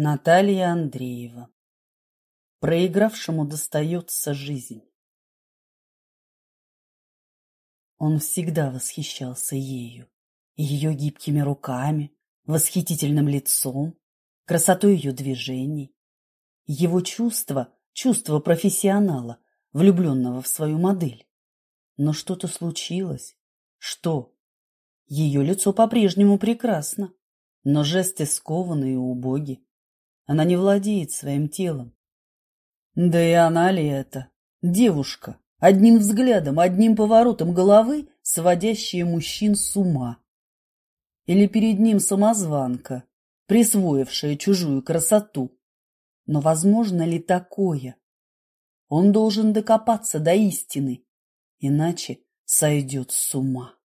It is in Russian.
Наталья Андреева. Проигравшему достается жизнь. Он всегда восхищался ею, ее гибкими руками, восхитительным лицом, красотой ее движений. Его чувство – чувство профессионала, влюбленного в свою модель. Но что-то случилось. Что? Ее лицо по-прежнему прекрасно, но жесты скованы и убоги. Она не владеет своим телом. Да и она ли это? Девушка, одним взглядом, одним поворотом головы, сводящая мужчин с ума. Или перед ним самозванка, присвоившая чужую красоту. Но возможно ли такое? Он должен докопаться до истины, иначе сойдет с ума.